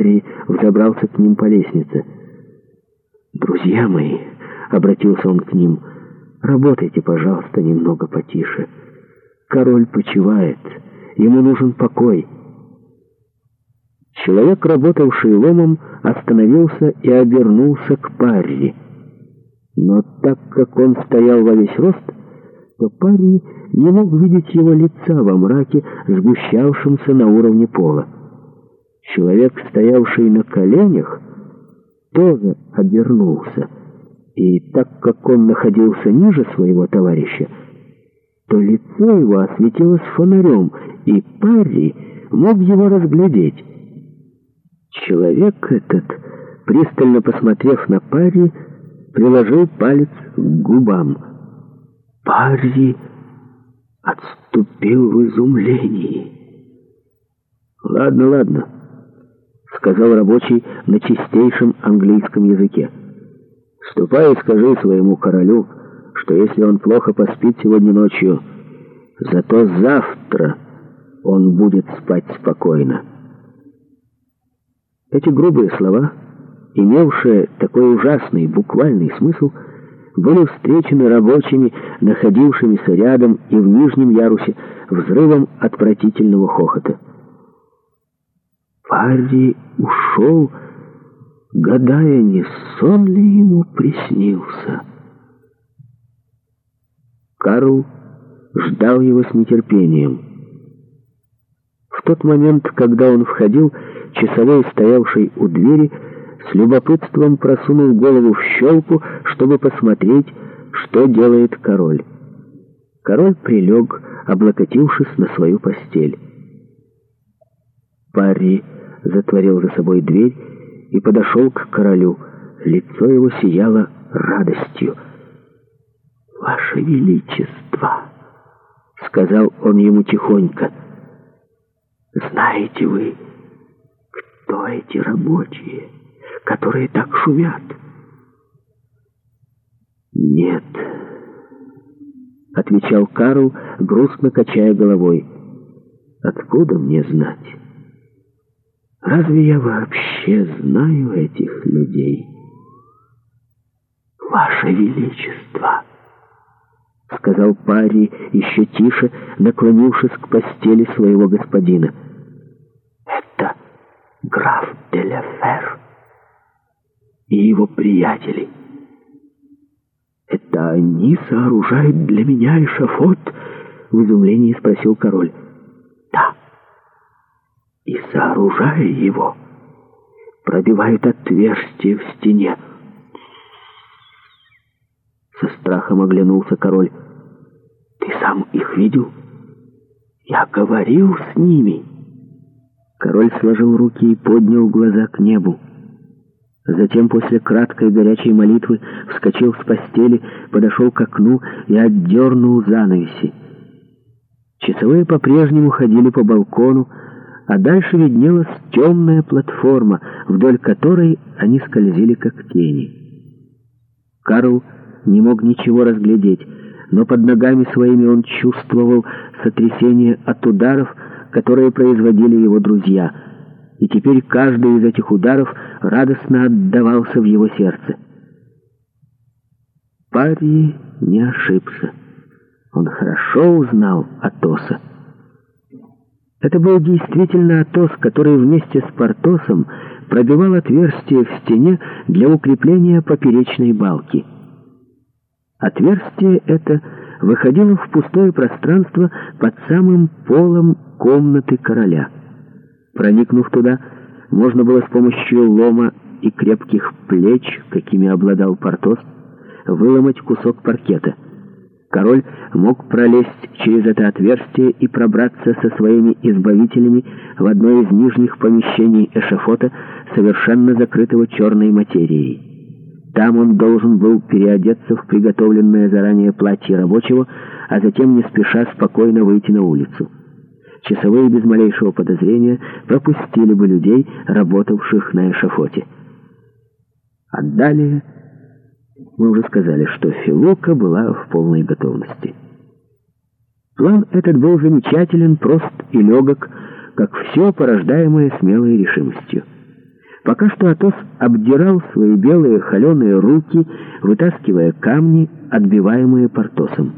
Гарри взобрался к ним по лестнице. «Друзья мои», — обратился он к ним, — «работайте, пожалуйста, немного потише. Король почивает, ему нужен покой». Человек, работавший ломом, остановился и обернулся к Парри. Но так как он стоял во весь рост, то Парри не мог видеть его лица во мраке, сгущавшемся на уровне пола. Человек, стоявший на коленях, тоже обернулся. И так как он находился ниже своего товарища, то лицо его осветилось фонарем, и Парри мог его разглядеть. Человек этот, пристально посмотрев на Парри, приложил палец к губам. Парри отступил в изумлении. «Ладно, ладно» сказал рабочий на чистейшем английском языке. «Ступай и скажи своему королю, что если он плохо поспит сегодня ночью, зато завтра он будет спать спокойно». Эти грубые слова, имевшие такой ужасный буквальный смысл, были встречены рабочими, находившимися рядом и в нижнем ярусе, взрывом отвратительного хохота. Парри ушел, гадая, не сон ли ему приснился. Карл ждал его с нетерпением. В тот момент, когда он входил, часовой, стоявший у двери, с любопытством просунул голову в щелку, чтобы посмотреть, что делает король. Король прилег, облокотившись на свою постель. Парри затворил за собой дверь и подошел к королю. Лицо его сияло радостью. «Ваше Величество!» — сказал он ему тихонько. «Знаете вы, кто эти рабочие, которые так шумят?» «Нет», — отвечал Карл, грустно качая головой. «Откуда мне знать?» Разве я вообще знаю этих людей? Ваше Величество! Сказал Пари еще тише, наклонившись к постели своего господина. Это граф Деляфер и его приятели. Это они сооружают для меня эшафот? В изумлении спросил король и сооружая его, пробивает отверстие в стене. Со страхом оглянулся король. «Ты сам их видел?» «Я говорил с ними!» Король сложил руки и поднял глаза к небу. Затем после краткой горячей молитвы вскочил с постели, подошел к окну и отдернул занавеси. Часовые по-прежнему ходили по балкону, а дальше виднелась темная платформа, вдоль которой они скользили как тени. Карл не мог ничего разглядеть, но под ногами своими он чувствовал сотрясение от ударов, которые производили его друзья, и теперь каждый из этих ударов радостно отдавался в его сердце. Парри не ошибся. Он хорошо узнал Атоса. Это был действительно Атос, который вместе с Портосом пробивал отверстие в стене для укрепления поперечной балки. Отверстие это выходило в пустое пространство под самым полом комнаты короля. Проникнув туда, можно было с помощью лома и крепких плеч, какими обладал Портос, выломать кусок паркета — король мог пролезть через это отверстие и пробраться со своими избавителями в одно из нижних помещений эшафота, совершенно закрытого черной материей. Там он должен был переодеться в приготовленное заранее платье рабочего, а затем не спеша спокойно выйти на улицу. Часовые без малейшего подозрения пропустили бы людей, работавших на эшафоте. А далее мы уже сказали, что Филука была в полной готовности. План этот был замечателен, прост и легок, как все, порождаемое смелой решимостью. Пока что Атос обдирал свои белые холеные руки, вытаскивая камни, отбиваемые Портосом.